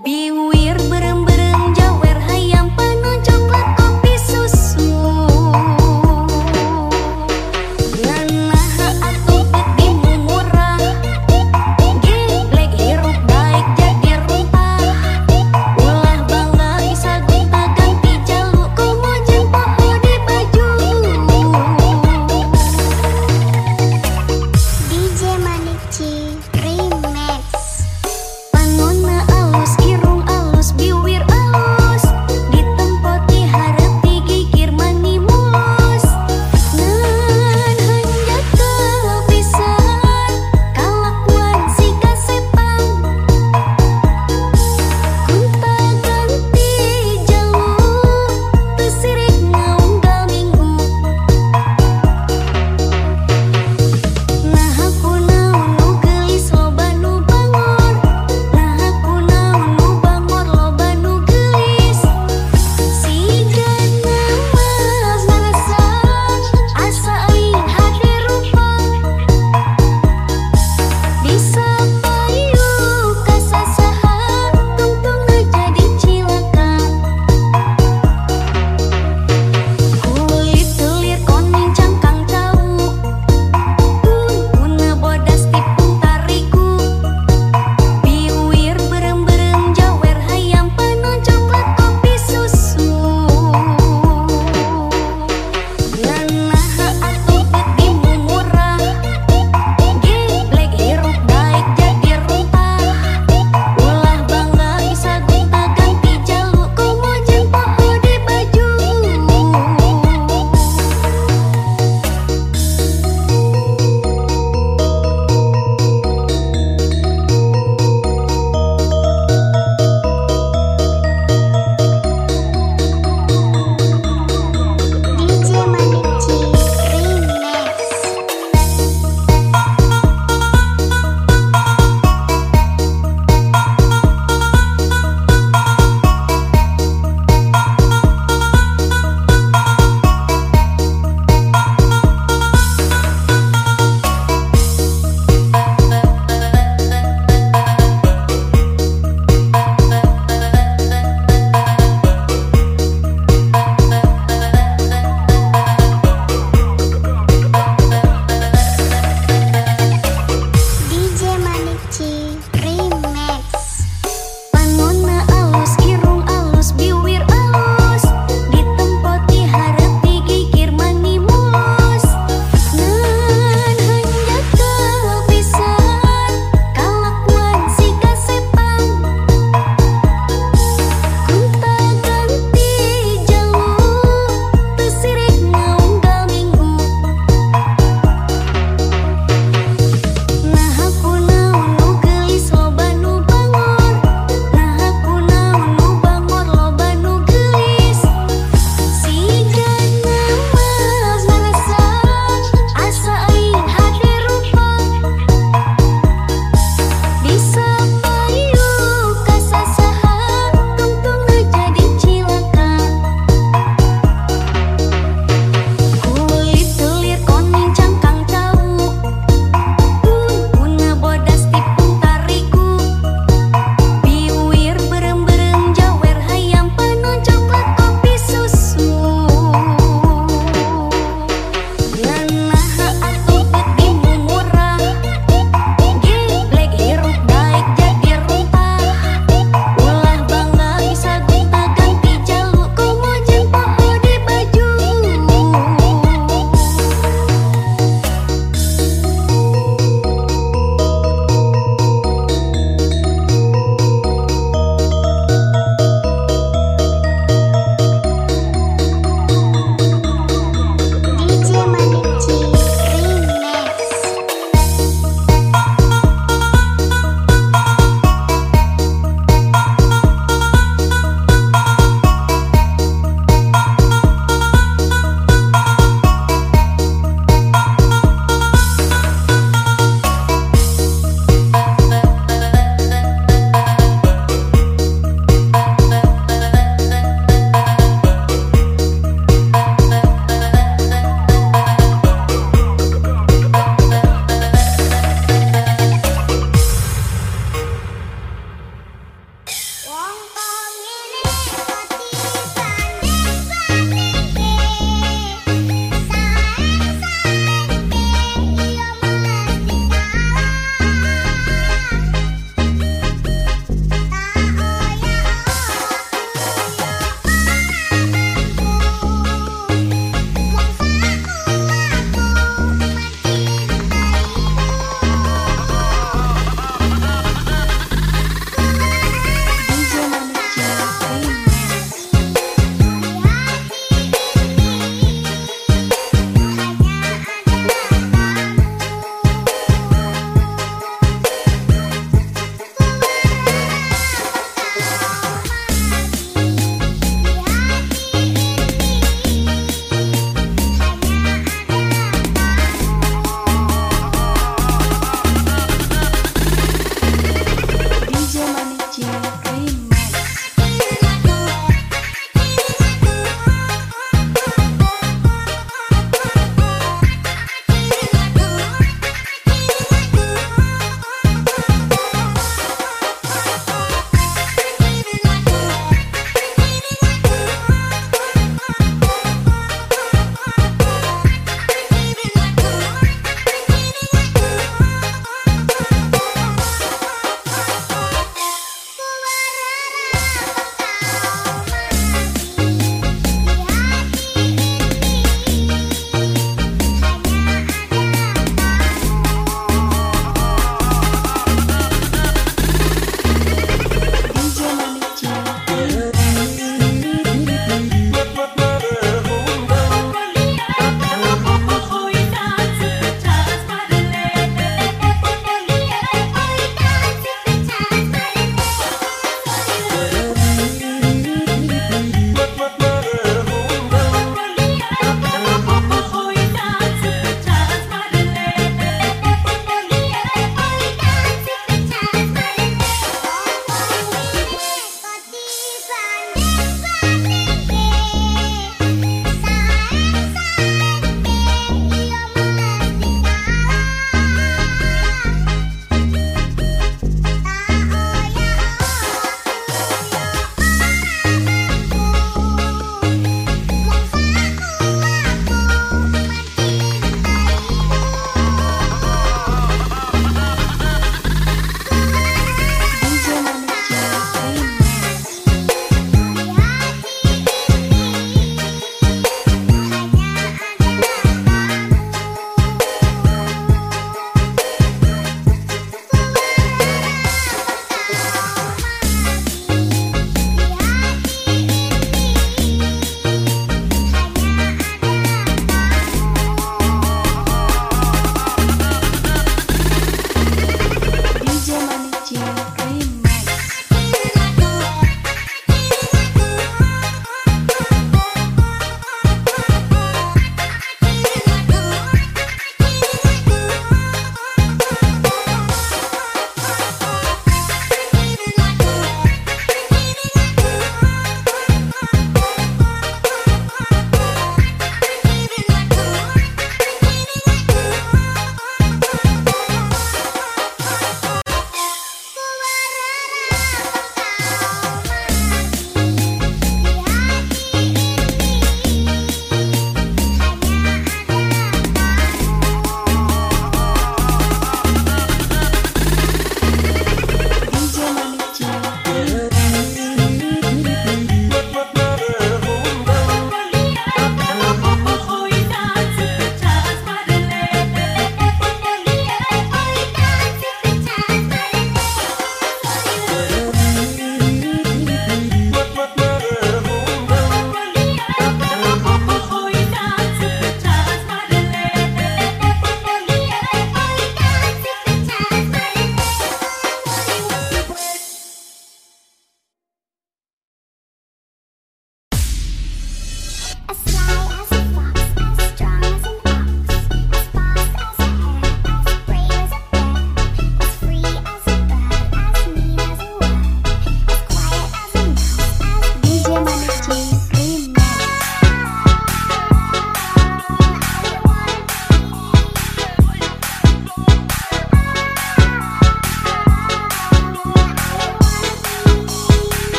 Be with